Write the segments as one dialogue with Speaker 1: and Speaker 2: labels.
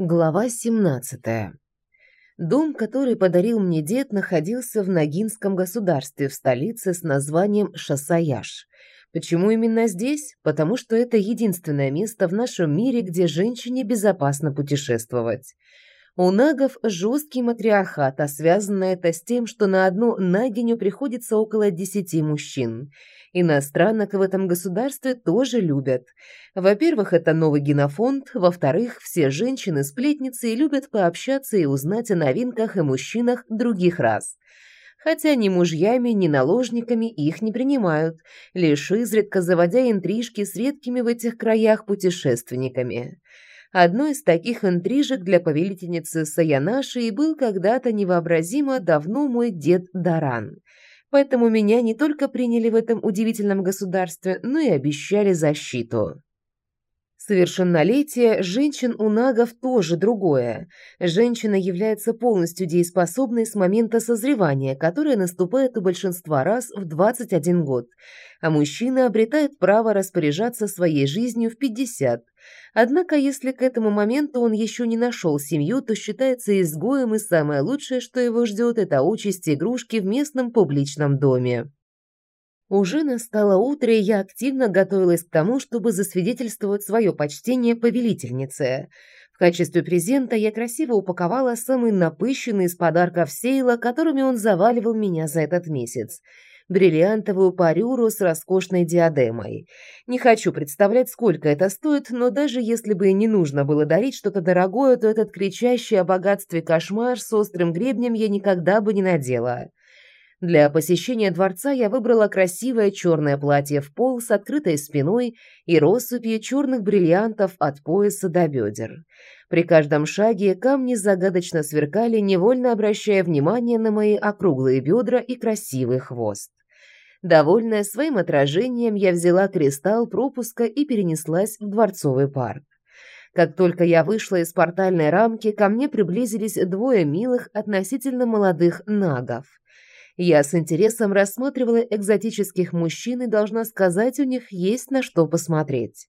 Speaker 1: Глава 17. Дом, который подарил мне дед, находился в Ногинском государстве в столице с названием Шасаяш. Почему именно здесь? Потому что это единственное место в нашем мире, где женщине безопасно путешествовать. У нагов жесткий матриархат, а связано это с тем, что на одну нагиню приходится около десяти мужчин – Иностранок в этом государстве тоже любят. Во-первых, это новый генофонд, во-вторых, все женщины-сплетницы любят пообщаться и узнать о новинках и мужчинах других рас. Хотя ни мужьями, ни наложниками их не принимают, лишь изредка заводя интрижки с редкими в этих краях путешественниками. Одной из таких интрижек для повелительницы Саянаши и был когда-то невообразимо давно мой дед Даран – Поэтому меня не только приняли в этом удивительном государстве, но и обещали защиту. Совершеннолетие женщин у нагов тоже другое. Женщина является полностью дееспособной с момента созревания, которое наступает у большинства раз в 21 год, а мужчина обретает право распоряжаться своей жизнью в 50. Однако, если к этому моменту он еще не нашел семью, то считается изгоем, и самое лучшее, что его ждет, это участь игрушки в местном публичном доме. Уже настало утро, и я активно готовилась к тому, чтобы засвидетельствовать свое почтение повелительнице. В качестве презента я красиво упаковала самый напыщенный из подарков Сейла, которыми он заваливал меня за этот месяц бриллиантовую парюру с роскошной диадемой. Не хочу представлять, сколько это стоит, но даже если бы и не нужно было дарить что-то дорогое, то этот кричащий о богатстве кошмар с острым гребнем я никогда бы не надела. Для посещения дворца я выбрала красивое черное платье в пол с открытой спиной и россыпью черных бриллиантов от пояса до бедер. При каждом шаге камни загадочно сверкали, невольно обращая внимание на мои округлые бедра и красивый хвост. Довольная своим отражением, я взяла кристалл пропуска и перенеслась в дворцовый парк. Как только я вышла из портальной рамки, ко мне приблизились двое милых относительно молодых нагов. Я с интересом рассматривала экзотических мужчин и должна сказать, у них есть на что посмотреть.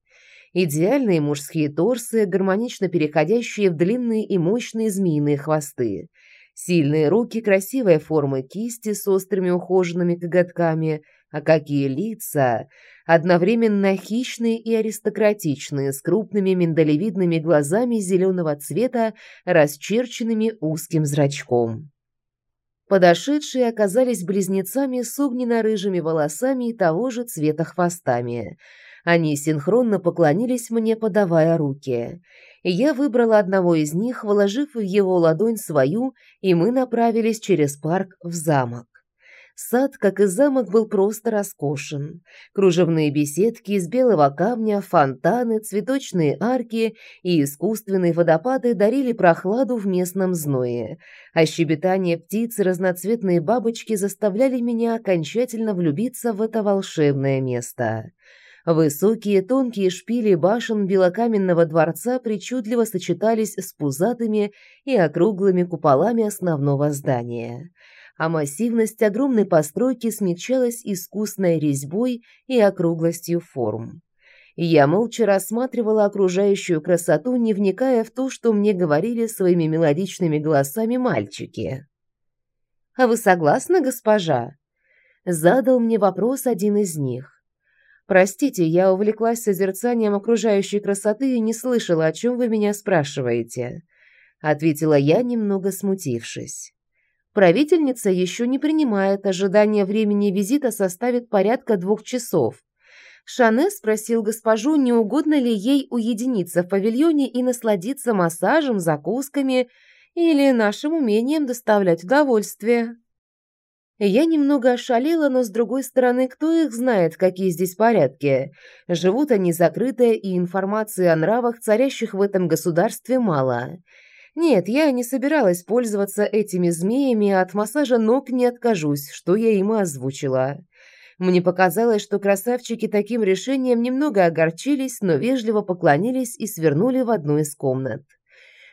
Speaker 1: Идеальные мужские торсы, гармонично переходящие в длинные и мощные змеиные хвосты. Сильные руки, красивая форма кисти с острыми ухоженными коготками. А какие лица! Одновременно хищные и аристократичные, с крупными миндалевидными глазами зеленого цвета, расчерченными узким зрачком. Подошедшие оказались близнецами с огненно-рыжими волосами и того же цвета хвостами. Они синхронно поклонились мне, подавая руки. Я выбрала одного из них, вложив в его ладонь свою, и мы направились через парк в замок. Сад, как и замок, был просто роскошен. Кружевные беседки из белого камня, фонтаны, цветочные арки и искусственные водопады дарили прохладу в местном зное, а щебетание птиц и разноцветные бабочки заставляли меня окончательно влюбиться в это волшебное место. Высокие тонкие шпили башен белокаменного дворца причудливо сочетались с пузатыми и округлыми куполами основного здания – а массивность огромной постройки смягчалась искусной резьбой и округлостью форм. Я молча рассматривала окружающую красоту, не вникая в то, что мне говорили своими мелодичными голосами мальчики. «А вы согласны, госпожа?» Задал мне вопрос один из них. «Простите, я увлеклась созерцанием окружающей красоты и не слышала, о чем вы меня спрашиваете», ответила я, немного смутившись. Правительница еще не принимает, ожидание времени визита составит порядка двух часов. Шане спросил госпожу, не угодно ли ей уединиться в павильоне и насладиться массажем, закусками или нашим умением доставлять удовольствие. Я немного ошалела, но с другой стороны, кто их знает, какие здесь порядки. Живут они закрытые, и информации о нравах, царящих в этом государстве, мало. Нет, я не собиралась пользоваться этими змеями, а от массажа ног не откажусь, что я ему озвучила. Мне показалось, что красавчики таким решением немного огорчились, но вежливо поклонились и свернули в одну из комнат.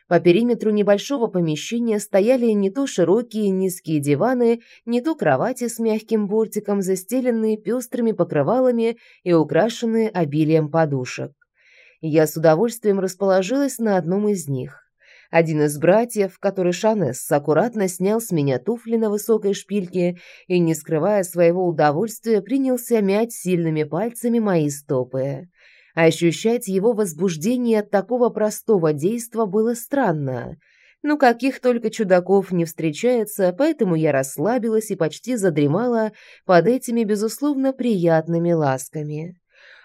Speaker 1: По периметру небольшого помещения стояли не то широкие низкие диваны, не то кровати с мягким бортиком, застеленные пестрыми покрывалами и украшенные обилием подушек. Я с удовольствием расположилась на одном из них. Один из братьев, который Шанес, аккуратно снял с меня туфли на высокой шпильке и, не скрывая своего удовольствия, принялся мять сильными пальцами мои стопы. Ощущать его возбуждение от такого простого действа было странно. Ну, каких только чудаков не встречается, поэтому я расслабилась и почти задремала под этими, безусловно, приятными ласками.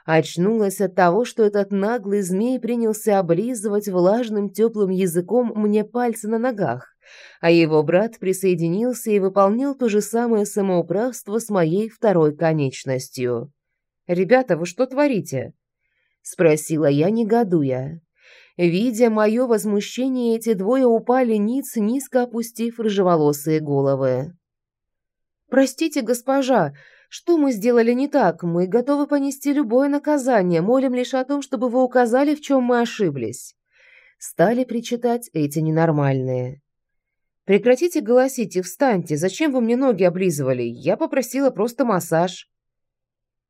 Speaker 1: Очнулась от того, что этот наглый змей принялся облизывать влажным теплым языком мне пальцы на ногах, а его брат присоединился и выполнил то же самое самоуправство с моей второй конечностью. «Ребята, вы что творите?» — спросила я, негодуя. Видя мое возмущение, эти двое упали ниц, низко опустив рыжеволосые головы. «Простите, госпожа, что мы сделали не так? Мы готовы понести любое наказание, молим лишь о том, чтобы вы указали, в чем мы ошиблись». Стали причитать эти ненормальные. «Прекратите голосить и встаньте. Зачем вы мне ноги облизывали? Я попросила просто массаж».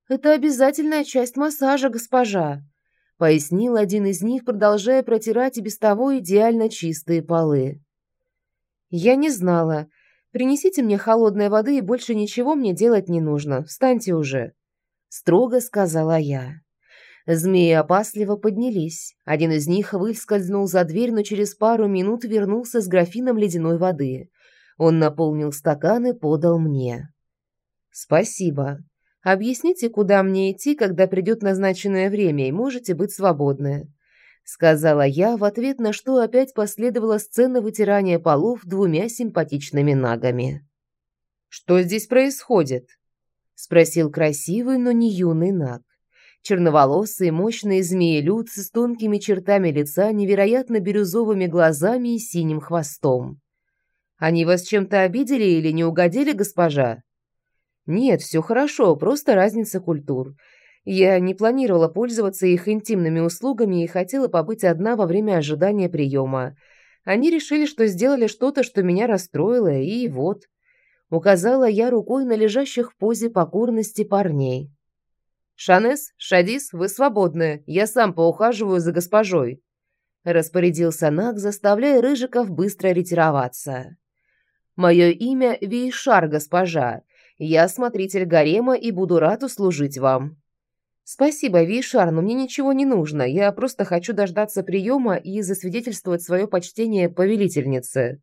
Speaker 1: «Это обязательная часть массажа, госпожа», — пояснил один из них, продолжая протирать и без того идеально чистые полы. «Я не знала. Принесите мне холодной воды, и больше ничего мне делать не нужно. Встаньте уже», — строго сказала я. Змеи опасливо поднялись. Один из них выскользнул за дверь, но через пару минут вернулся с графином ледяной воды. Он наполнил стакан и подал мне. «Спасибо», Объясните, куда мне идти, когда придет назначенное время, и можете быть свободны», — сказала я, в ответ на что опять последовала сцена вытирания полов двумя симпатичными нагами. «Что здесь происходит?» — спросил красивый, но не юный наг. Черноволосый, мощный змеелюд с тонкими чертами лица, невероятно бирюзовыми глазами и синим хвостом. «Они вас чем-то обидели или не угодили, госпожа?» Нет, все хорошо, просто разница культур. Я не планировала пользоваться их интимными услугами и хотела побыть одна во время ожидания приема. Они решили, что сделали что-то, что меня расстроило, и вот. Указала я рукой на лежащих в позе покорности парней. «Шанес, Шадис, вы свободны. Я сам поухаживаю за госпожой», — распорядился Наг, заставляя Рыжиков быстро ретироваться. «Мое имя Вейшар, госпожа. Я смотритель гарема и буду рад услужить вам». «Спасибо, Вишар, но мне ничего не нужно. Я просто хочу дождаться приема и засвидетельствовать свое почтение повелительнице».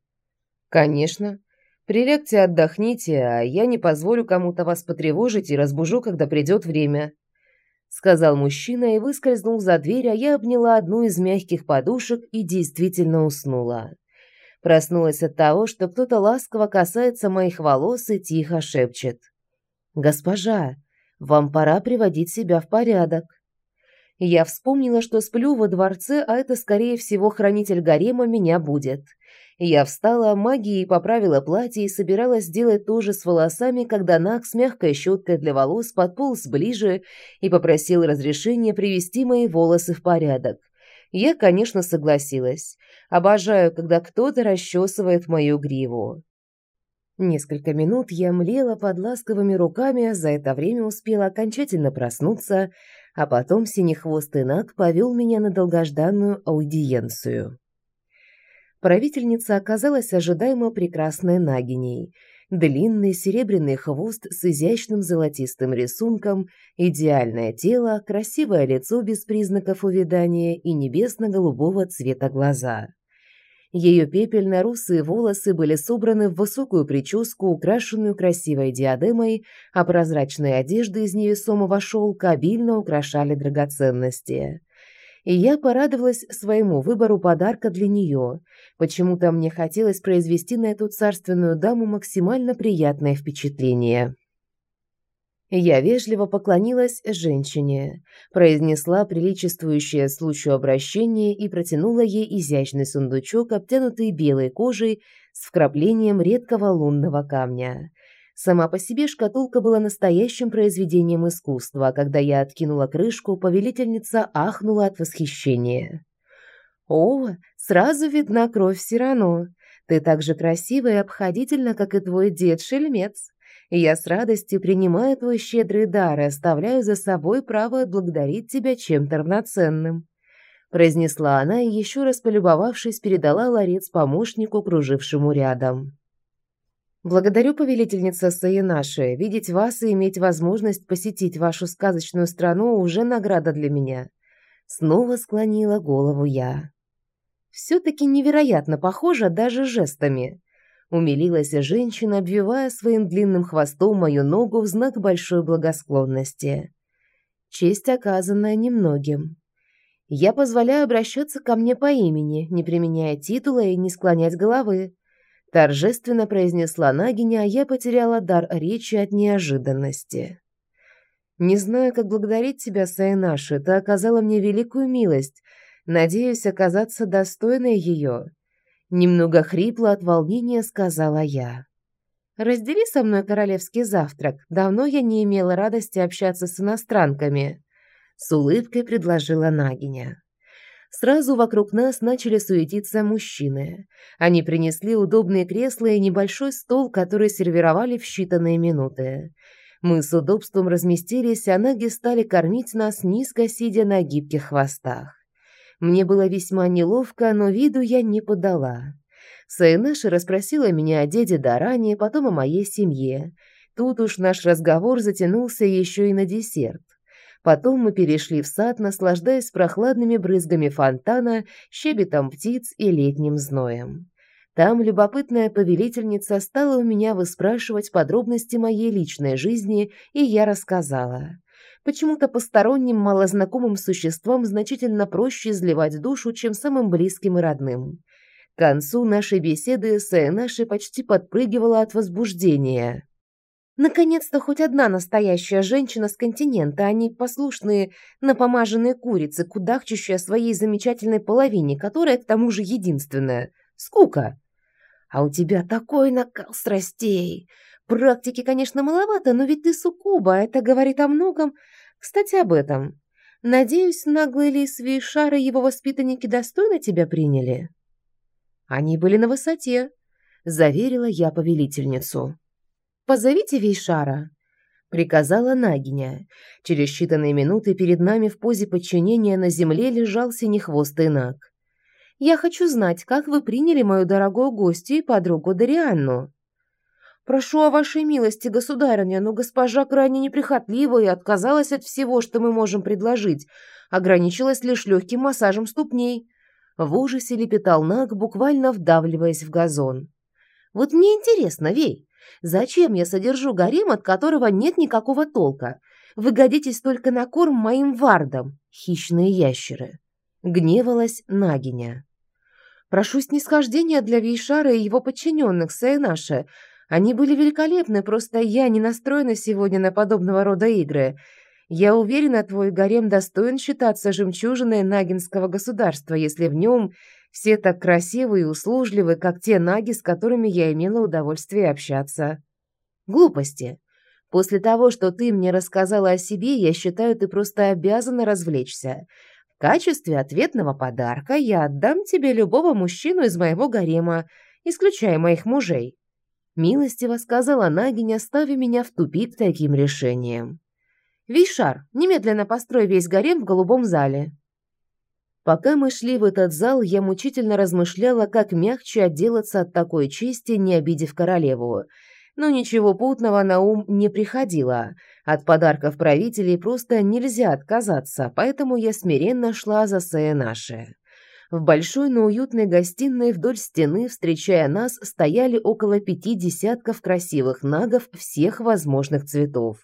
Speaker 1: «Конечно. Прилегте, отдохните, а я не позволю кому-то вас потревожить и разбужу, когда придет время», — сказал мужчина и выскользнул за дверь, а я обняла одну из мягких подушек и действительно уснула. Проснулась от того, что кто-то ласково касается моих волос и тихо шепчет. «Госпожа, вам пора приводить себя в порядок». Я вспомнила, что сплю во дворце, а это, скорее всего, хранитель гарема меня будет. Я встала, магией поправила платье и собиралась сделать то же с волосами, когда Нак с мягкой щеткой для волос подполз ближе и попросил разрешения привести мои волосы в порядок. Я, конечно, согласилась. Обожаю, когда кто-то расчесывает мою гриву. Несколько минут я млела под ласковыми руками, а за это время успела окончательно проснуться, а потом синехвостый Наг повел меня на долгожданную аудиенцию. Правительница оказалась ожидаемо прекрасной Нагиней – Длинный серебряный хвост с изящным золотистым рисунком, идеальное тело, красивое лицо без признаков увядания и небесно-голубого цвета глаза. Ее пепельно-русые волосы были собраны в высокую прическу, украшенную красивой диадемой, а прозрачные одежды из невесомого шелка обильно украшали драгоценности и я порадовалась своему выбору подарка для нее. Почему-то мне хотелось произвести на эту царственную даму максимально приятное впечатление. Я вежливо поклонилась женщине, произнесла приличествующее случаю обращение и протянула ей изящный сундучок, обтянутый белой кожей с вкраплением редкого лунного камня. Сама по себе шкатулка была настоящим произведением искусства, а когда я откинула крышку, повелительница ахнула от восхищения. «О, сразу видна кровь Сирано. Ты так же красива и обходительна, как и твой дед-шельмец. Я с радостью принимаю твой щедрый дар и оставляю за собой право отблагодарить тебя чем-то равноценным». произнесла она и еще раз полюбовавшись, передала ларец помощнику, кружившему рядом. Благодарю, повелительница Саинаши. Видеть вас и иметь возможность посетить вашу сказочную страну уже награда для меня. Снова склонила голову я. Все-таки невероятно похоже даже жестами. Умилилась женщина, обвивая своим длинным хвостом мою ногу в знак большой благосклонности. Честь оказанная немногим. Я позволяю обращаться ко мне по имени, не применяя титула и не склонять головы. Торжественно произнесла Нагиня, а я потеряла дар речи от неожиданности. «Не знаю, как благодарить тебя, Сайнаши, ты оказала мне великую милость. Надеюсь оказаться достойной ее». Немного хрипло от волнения сказала я. «Раздели со мной королевский завтрак. Давно я не имела радости общаться с иностранками», — с улыбкой предложила Нагиня. Сразу вокруг нас начали суетиться мужчины. Они принесли удобные кресла и небольшой стол, который сервировали в считанные минуты. Мы с удобством разместились, а ноги стали кормить нас, низко сидя на гибких хвостах. Мне было весьма неловко, но виду я не подала. Сайнаша расспросила меня о деде Даране, потом о моей семье. Тут уж наш разговор затянулся еще и на десерт. Потом мы перешли в сад, наслаждаясь прохладными брызгами фонтана, щебетом птиц и летним зноем. Там любопытная повелительница стала у меня выспрашивать подробности моей личной жизни, и я рассказала. Почему-то посторонним, малознакомым существам значительно проще изливать душу, чем самым близким и родным. К концу нашей беседы Саэнаши почти подпрыгивала от возбуждения. Наконец-то хоть одна настоящая женщина с континента, а не послушные напомаженные курицы, кудахчущие о своей замечательной половине, которая к тому же единственная. Скука. А у тебя такой накал страстей. Практики, конечно, маловато, но ведь ты суккуба, это говорит о многом. Кстати, об этом. Надеюсь, наглые лис Вейшар и его воспитанники достойно тебя приняли? Они были на высоте, заверила я повелительницу. «Позовите Вейшара», — приказала Нагиня. Через считанные минуты перед нами в позе подчинения на земле лежал синехвостый Наг. «Я хочу знать, как вы приняли мою дорогую гостью и подругу Дарианну». «Прошу о вашей милости, государыня, но госпожа крайне неприхотлива и отказалась от всего, что мы можем предложить, ограничилась лишь легким массажем ступней». В ужасе лепетал Наг, буквально вдавливаясь в газон. «Вот мне интересно, Вей, Зачем я содержу гарем, от которого нет никакого толка? Вы годитесь только на корм моим вардам, хищные ящеры. Гневалась Нагиня. Прошу снисхождения для Вейшара и его подчиненных, Сайнаша. Они были великолепны, просто я не настроена сегодня на подобного рода игры. Я уверена, твой гарем достоин считаться жемчужиной Нагинского государства, если в нем все так красивые и услужливы, как те наги, с которыми я имела удовольствие общаться. Глупости. После того, что ты мне рассказала о себе, я считаю, ты просто обязана развлечься. В качестве ответного подарка я отдам тебе любого мужчину из моего гарема, исключая моих мужей. Милостиво сказала Нагиня, ставя меня в тупик таким решением. Вишар, немедленно построй весь гарем в голубом зале. Пока мы шли в этот зал, я мучительно размышляла, как мягче отделаться от такой чести, не обидев королеву. Но ничего путного на ум не приходило. От подарков правителей просто нельзя отказаться, поэтому я смиренно шла за Саенаше. В большой, но уютной гостиной вдоль стены, встречая нас, стояли около пяти десятков красивых нагов всех возможных цветов.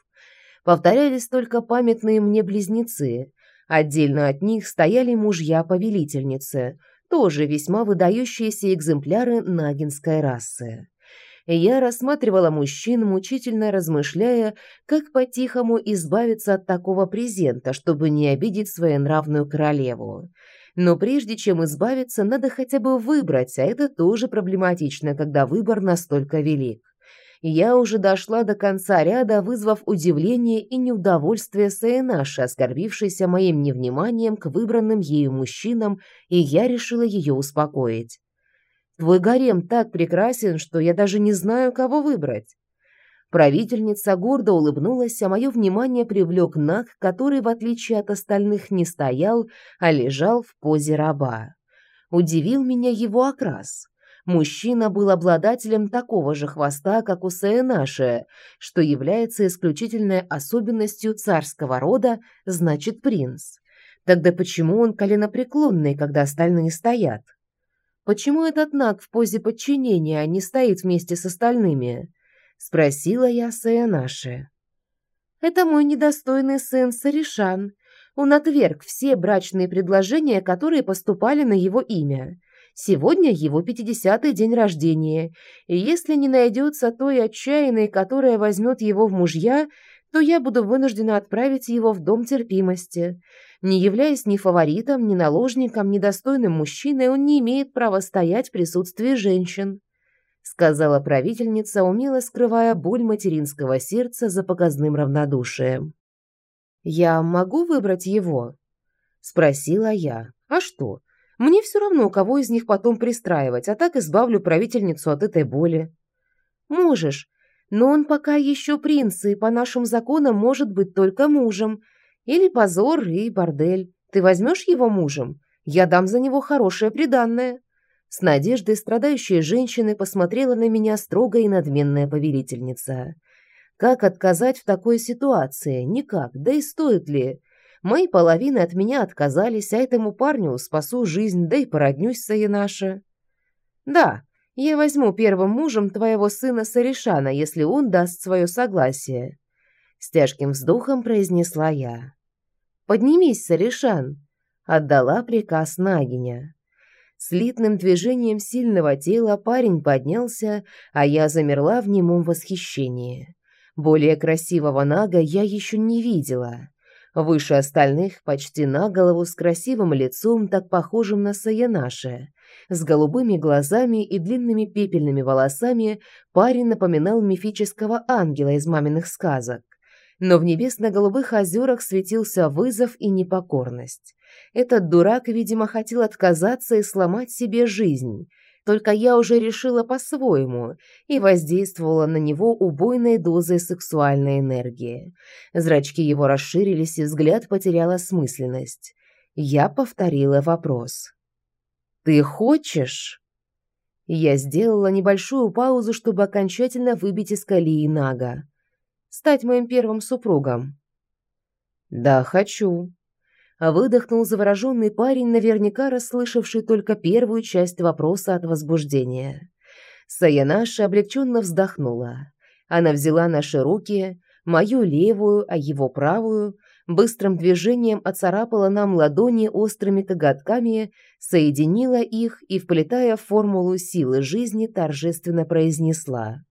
Speaker 1: Повторялись только памятные мне близнецы – Отдельно от них стояли мужья-повелительницы, тоже весьма выдающиеся экземпляры нагинской расы. Я рассматривала мужчин, мучительно размышляя, как по-тихому избавиться от такого презента, чтобы не обидеть своенравную королеву. Но прежде чем избавиться, надо хотя бы выбрать, а это тоже проблематично, когда выбор настолько велик я уже дошла до конца ряда, вызвав удивление и неудовольствие Саенаши, оскорбившейся моим невниманием к выбранным ею мужчинам, и я решила ее успокоить. «Твой гарем так прекрасен, что я даже не знаю, кого выбрать». Правительница гордо улыбнулась, а мое внимание привлек Наг, который, в отличие от остальных, не стоял, а лежал в позе раба. Удивил меня его окрас. Мужчина был обладателем такого же хвоста, как у Саенаши, что является исключительной особенностью царского рода, значит принц. Тогда почему он коленопреклонный, когда остальные стоят? Почему этот Наг в позе подчинения не стоит вместе с остальными? Спросила я Саянаши. Это мой недостойный сын Саришан. Он отверг все брачные предложения, которые поступали на его имя. Сегодня его пятидесятый день рождения, и если не найдется той отчаянной, которая возьмет его в мужья, то я буду вынуждена отправить его в дом терпимости. Не являясь ни фаворитом, ни наложником, ни достойным мужчиной, он не имеет права стоять в присутствии женщин сказала правительница, умело скрывая боль материнского сердца за показным равнодушием. Я могу выбрать его, спросила я. А что? Мне все равно, кого из них потом пристраивать, а так избавлю правительницу от этой боли. Можешь, но он пока еще принц, и по нашим законам может быть только мужем. Или позор и бордель. Ты возьмешь его мужем? Я дам за него хорошее приданное. С надеждой страдающая женщина посмотрела на меня строго и надменная повелительница. Как отказать в такой ситуации? Никак. Да и стоит ли? Мои половины от меня отказались, а этому парню спасу жизнь, да и породнюсь с Саянаша. Да, я возьму первым мужем твоего сына Саришана, если он даст свое согласие. С тяжким вздохом произнесла я. «Поднимись, Саришан!» — отдала приказ Нагиня. Слитным движением сильного тела парень поднялся, а я замерла в немом восхищении. Более красивого нага я еще не видела. Выше остальных, почти на голову, с красивым лицом, так похожим на Саянаше. С голубыми глазами и длинными пепельными волосами парень напоминал мифического ангела из маминых сказок. Но в небесно-голубых озерах светился вызов и непокорность. Этот дурак, видимо, хотел отказаться и сломать себе жизнь. Только я уже решила по-своему и воздействовала на него убойной дозой сексуальной энергии. Зрачки его расширились, и взгляд потерял осмысленность. Я повторила вопрос. «Ты хочешь?» Я сделала небольшую паузу, чтобы окончательно выбить из колеи Нага. «Стать моим первым супругом». «Да, хочу», выдохнул завороженный парень, наверняка расслышавший только первую часть вопроса от возбуждения. Саянаша облегченно вздохнула. Она взяла наши руки, мою левую, а его правую, быстрым движением оцарапала нам ладони острыми коготками, соединила их и, вплетая формулу силы жизни, торжественно произнесла.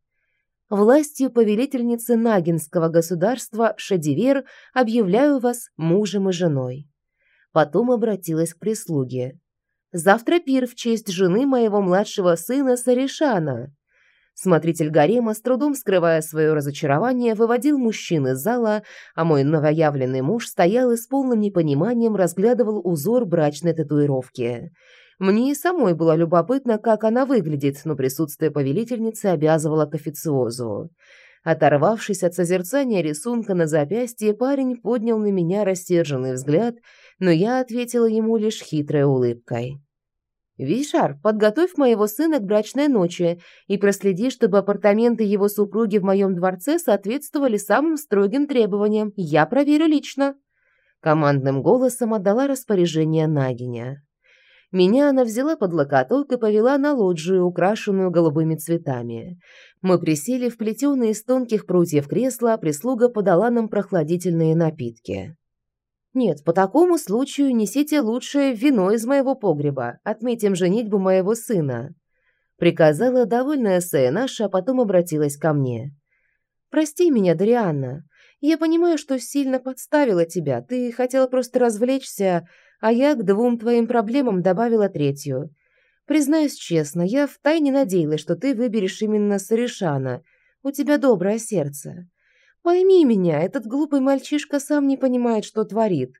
Speaker 1: Властью повелительницы Нагинского государства Шадивер объявляю вас мужем и женой. Потом обратилась к прислуге. «Завтра пир в честь жены моего младшего сына Саришана». Смотритель гарема, с трудом скрывая свое разочарование, выводил мужчин из зала, а мой новоявленный муж стоял и с полным непониманием разглядывал узор брачной татуировки. Мне и самой было любопытно, как она выглядит, но присутствие повелительницы обязывало к официозу. Оторвавшись от созерцания рисунка на запястье, парень поднял на меня рассерженный взгляд – но я ответила ему лишь хитрой улыбкой. «Вишар, подготовь моего сына к брачной ночи и проследи, чтобы апартаменты его супруги в моем дворце соответствовали самым строгим требованиям. Я проверю лично». Командным голосом отдала распоряжение Нагиня. Меня она взяла под локоток и повела на лоджию, украшенную голубыми цветами. Мы присели в плетеные из тонких прутьев кресла, а прислуга подала нам прохладительные напитки. Нет, по такому случаю несите лучшее вино из моего погреба. Отметим женитьбу моего сына. Приказала довольная Сенаша, а потом обратилась ко мне. Прости меня, Дарианна. Я понимаю, что сильно подставила тебя. Ты хотела просто развлечься, а я к двум твоим проблемам добавила третью. Признаюсь честно, я втайне надеялась, что ты выберешь именно Саришана. У тебя доброе сердце. Пойми меня, этот глупый мальчишка сам не понимает, что творит.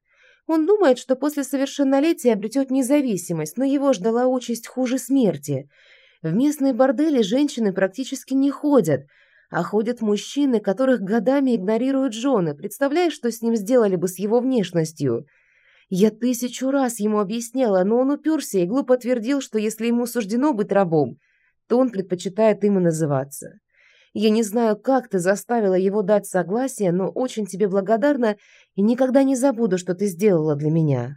Speaker 1: Он думает, что после совершеннолетия обретет независимость, но его ждала участь хуже смерти. В местные бордели женщины практически не ходят, А ходят мужчины, которых годами игнорируют жены. Представляешь, что с ним сделали бы с его внешностью? Я тысячу раз ему объясняла, но он уперся и глупо твердил, что если ему суждено быть рабом, то он предпочитает им и называться. Я не знаю, как ты заставила его дать согласие, но очень тебе благодарна и никогда не забуду, что ты сделала для меня.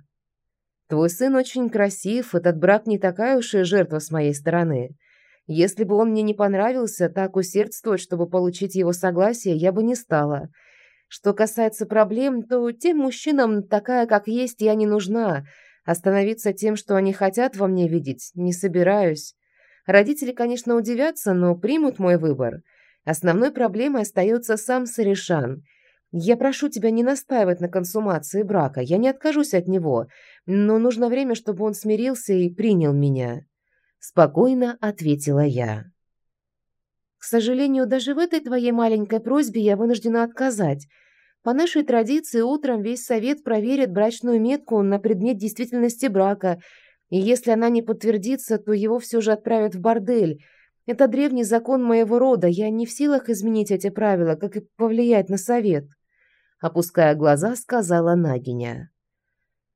Speaker 1: Твой сын очень красив, этот брак не такая уж и жертва с моей стороны. Если бы он мне не понравился, так усердствовать, чтобы получить его согласие, я бы не стала. Что касается проблем, то тем мужчинам, такая как есть, я не нужна. Остановиться тем, что они хотят во мне видеть, не собираюсь. Родители, конечно, удивятся, но примут мой выбор. Основной проблемой остается сам Саришан. Я прошу тебя не настаивать на консумации брака, я не откажусь от него, но нужно время, чтобы он смирился и принял меня спокойно ответила я. К сожалению, даже в этой твоей маленькой просьбе я вынуждена отказать. По нашей традиции утром весь совет проверит брачную метку на предмет действительности брака, и если она не подтвердится, то его все же отправят в бордель. Это древний закон моего рода, я не в силах изменить эти правила, как и повлиять на совет. Опуская глаза, сказала Нагиня.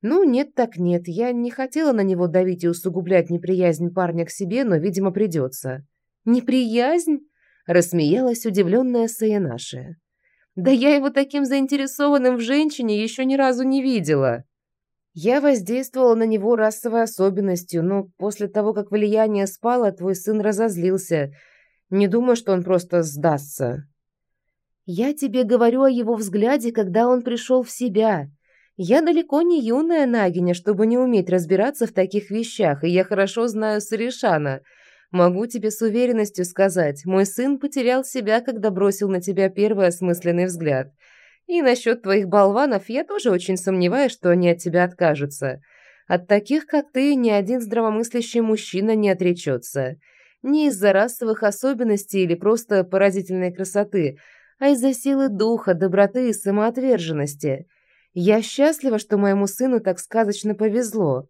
Speaker 1: Ну, нет так нет. Я не хотела на него давить и усугублять неприязнь парня к себе, но, видимо, придется. Неприязнь? Рассмеялась удивленная Саянаша. Да я его таким заинтересованным в женщине еще ни разу не видела. Я воздействовала на него расовой особенностью, но после того, как влияние спало, твой сын разозлился. Не думаю, что он просто сдастся. Я тебе говорю о его взгляде, когда он пришел в себя. Я далеко не юная Нагиня, чтобы не уметь разбираться в таких вещах, и я хорошо знаю Саришана. Могу тебе с уверенностью сказать, мой сын потерял себя, когда бросил на тебя первый осмысленный взгляд. И насчет твоих болванов я тоже очень сомневаюсь, что они от тебя откажутся. От таких, как ты, ни один здравомыслящий мужчина не отречется. Не из-за расовых особенностей или просто поразительной красоты, а из-за силы духа, доброты и самоотверженности – я счастлива, что моему сыну так сказочно повезло,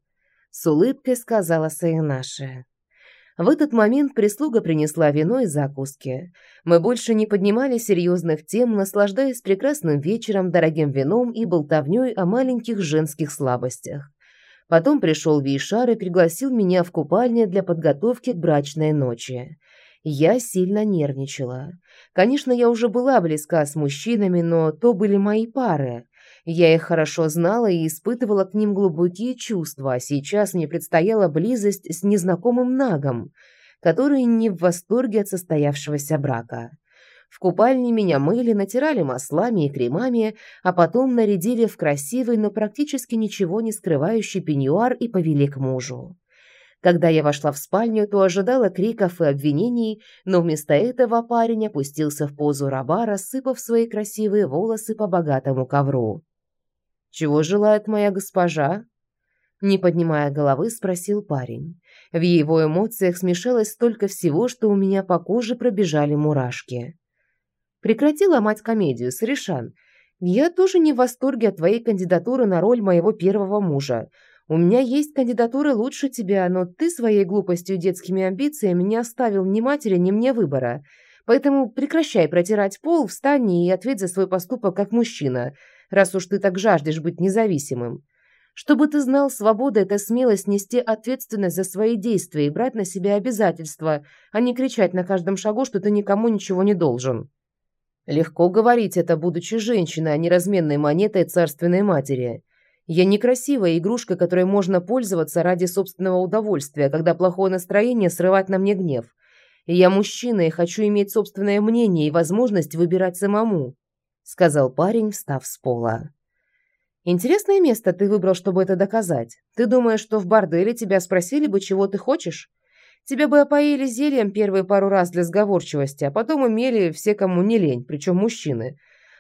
Speaker 1: с улыбкой сказала Саинаша. В этот момент прислуга принесла вино и закуски. Мы больше не поднимали серьезных тем, наслаждаясь прекрасным вечером, дорогим вином и болтовнёй о маленьких женских слабостях. Потом пришел Вейшар и пригласил меня в купальне для подготовки к брачной ночи. Я сильно нервничала. Конечно, я уже была близка с мужчинами, но то были мои пары. Я их хорошо знала и испытывала к ним глубокие чувства, а сейчас мне предстояла близость с незнакомым нагом, который не в восторге от состоявшегося брака. В купальне меня мыли, натирали маслами и кремами, а потом нарядили в красивый, но практически ничего не скрывающий пеньюар и повели к мужу. Когда я вошла в спальню, то ожидала криков и обвинений, но вместо этого парень опустился в позу раба, рассыпав свои красивые волосы по богатому ковру. «Чего желает моя госпожа?» Не поднимая головы, спросил парень. В его эмоциях смешалось столько всего, что у меня по коже пробежали мурашки. «Прекрати ломать комедию, Саришан. Я тоже не в восторге от твоей кандидатуры на роль моего первого мужа. У меня есть кандидатуры лучше тебя, но ты своей глупостью и детскими амбициями не оставил ни матери, ни мне выбора. Поэтому прекращай протирать пол, встань и ответь за свой поступок как мужчина, раз уж ты так жаждешь быть независимым. Чтобы ты знал, свобода – это смелость нести ответственность за свои действия и брать на себя обязательства, а не кричать на каждом шагу, что ты никому ничего не должен. Легко говорить это, будучи женщиной, а не разменной монетой царственной матери. Я некрасивая игрушка, которой можно пользоваться ради собственного удовольствия, когда плохое настроение срывает на мне гнев. я мужчина и хочу иметь собственное мнение и возможность выбирать самому», — сказал парень, встав с пола. «Интересное место ты выбрал, чтобы это доказать. Ты думаешь, что в борделе тебя спросили бы, чего ты хочешь? Тебя бы опоили зельем первые пару раз для сговорчивости, а потом имели все, кому не лень, причем мужчины».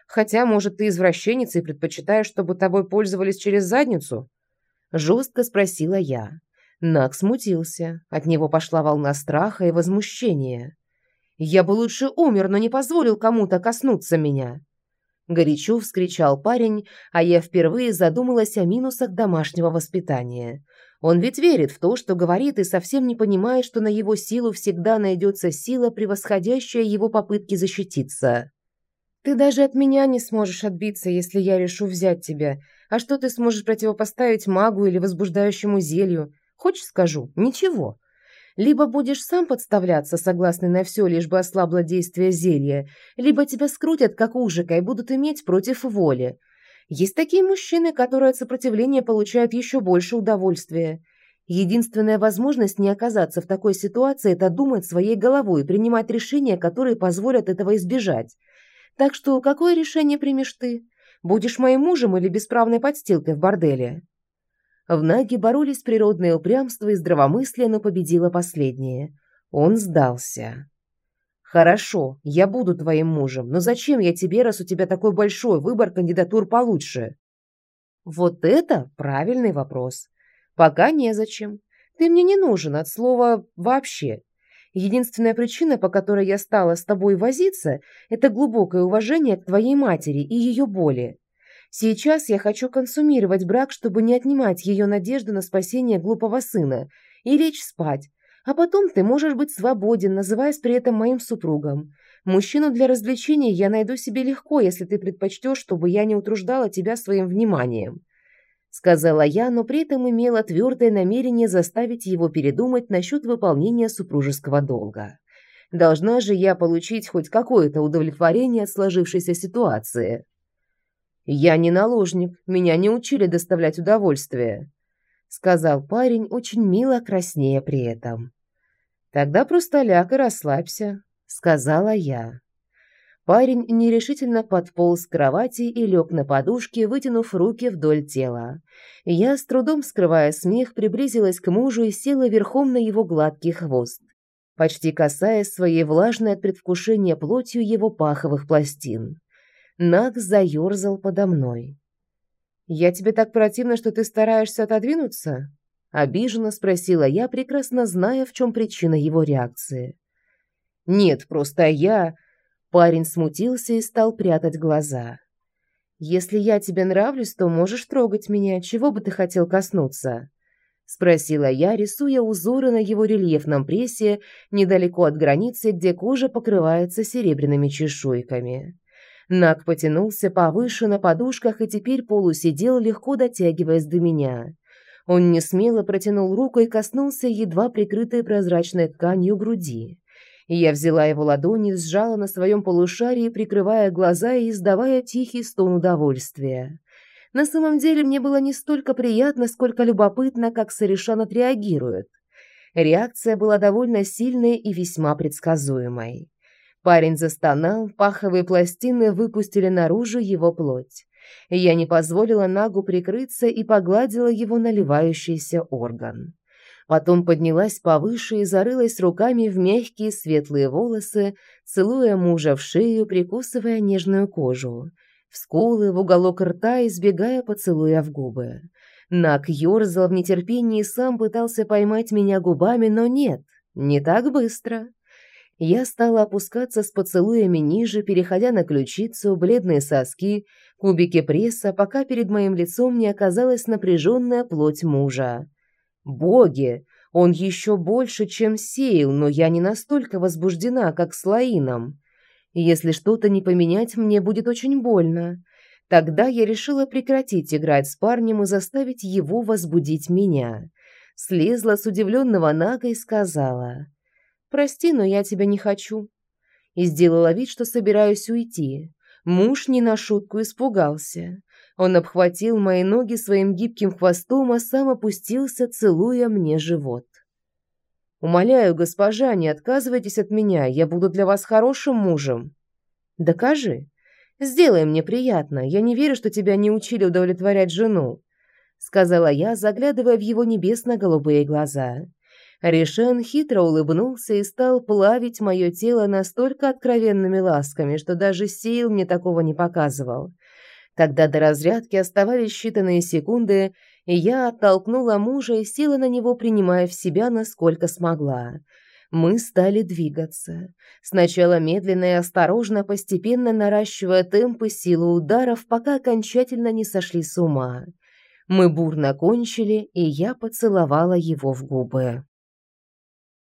Speaker 1: Хотя, может, ты извращенец и предпочитаешь, чтобы тобой пользовались через задницу?» Жестко спросила я. Нак смутился. От него пошла волна страха и возмущения. «Я бы лучше умер, но не позволил кому-то коснуться меня!» Горячо вскричал парень, а я впервые задумалась о минусах домашнего воспитания. Он ведь верит в то, что говорит, и совсем не понимает, что на его силу всегда найдется сила, превосходящая его попытки защититься. «Ты даже от меня не сможешь отбиться, если я решу взять тебя. А что ты сможешь противопоставить магу или возбуждающему зелью? Хочешь, скажу? Ничего. Либо будешь сам подставляться, согласный на все, лишь бы ослабло действие зелья, либо тебя скрутят, как ужика, и будут иметь против воли. Есть такие мужчины, которые от сопротивления получают еще больше удовольствия. Единственная возможность не оказаться в такой ситуации – это думать своей головой принимать решения, которые позволят этого избежать. Так что какое решение примешь ты? Будешь моим мужем или бесправной подстилкой в борделе?» В Наге боролись природное упрямство и здравомыслие, но победило последнее. Он сдался. «Хорошо, я буду твоим мужем, но зачем я тебе, раз у тебя такой большой выбор кандидатур получше?» «Вот это правильный вопрос. Пока незачем. Ты мне не нужен от слова «вообще». Единственная причина, по которой я стала с тобой возиться, это глубокое уважение к твоей матери и ее боли. Сейчас я хочу консумировать брак, чтобы не отнимать ее надежду на спасение глупого сына, и лечь спать. А потом ты можешь быть свободен, называясь при этом моим супругом. Мужчину для развлечений я найду себе легко, если ты предпочтешь, чтобы я не утруждала тебя своим вниманием. Сказала я, но при этом имела твердое намерение заставить его передумать насчет выполнения супружеского долга. Должна же я получить хоть какое-то удовлетворение от сложившейся ситуации. «Я не наложник, меня не учили доставлять удовольствие», сказал парень, очень мило краснея при этом. «Тогда просто ляг и расслабься», сказала я. Парень нерешительно подполз к кровати и лег на подушке, вытянув руки вдоль тела. Я, с трудом скрывая смех, приблизилась к мужу и села верхом на его гладкий хвост, почти касаясь своей влажной от предвкушения плотью его паховых пластин. Наг заерзал подо мной. «Я тебе так противно, что ты стараешься отодвинуться?» Обиженно спросила я, прекрасно зная, в чем причина его реакции. «Нет, просто я...» Парень смутился и стал прятать глаза. «Если я тебе нравлюсь, то можешь трогать меня. Чего бы ты хотел коснуться?» Спросила я, рисуя узоры на его рельефном прессе недалеко от границы, где кожа покрывается серебряными чешуйками. Нак потянулся повыше на подушках и теперь полусидел, легко дотягиваясь до меня. Он не смело протянул руку и коснулся едва прикрытой прозрачной тканью груди. Я взяла его ладони, сжала на своем полушарии, прикрывая глаза и издавая тихий стон удовольствия. На самом деле мне было не столько приятно, сколько любопытно, как Саришан отреагирует. Реакция была довольно сильной и весьма предсказуемой. Парень застонал, паховые пластины выпустили наружу его плоть. Я не позволила Нагу прикрыться и погладила его наливающийся орган. Потом поднялась повыше и зарылась руками в мягкие светлые волосы, целуя мужа в шею, прикусывая нежную кожу. В скулы, в уголок рта, избегая поцелуя в губы. Наг ёрзал в нетерпении и сам пытался поймать меня губами, но нет, не так быстро. Я стала опускаться с поцелуями ниже, переходя на ключицу, бледные соски, кубики пресса, пока перед моим лицом не оказалась напряженная плоть мужа. Боги! Он еще больше, чем Сейл, но я не настолько возбуждена, как с Лаином. Если что-то не поменять, мне будет очень больно. Тогда я решила прекратить играть с парнем и заставить его возбудить меня. Слезла с удивленного Нага и сказала... «Прости, но я тебя не хочу». И сделала вид, что собираюсь уйти. Муж не на шутку испугался. Он обхватил мои ноги своим гибким хвостом, а сам опустился, целуя мне живот. «Умоляю, госпожа, не отказывайтесь от меня, я буду для вас хорошим мужем». «Докажи. Сделай мне приятно, я не верю, что тебя не учили удовлетворять жену», сказала я, заглядывая в его небесно-голубые глаза. Решен хитро улыбнулся и стал плавить мое тело настолько откровенными ласками, что даже сил мне такого не показывал. Когда до разрядки оставались считанные секунды, я оттолкнула мужа и села на него, принимая в себя, насколько смогла. Мы стали двигаться. Сначала медленно и осторожно, постепенно наращивая темпы силу ударов, пока окончательно не сошли с ума. Мы бурно кончили, и я поцеловала его в губы.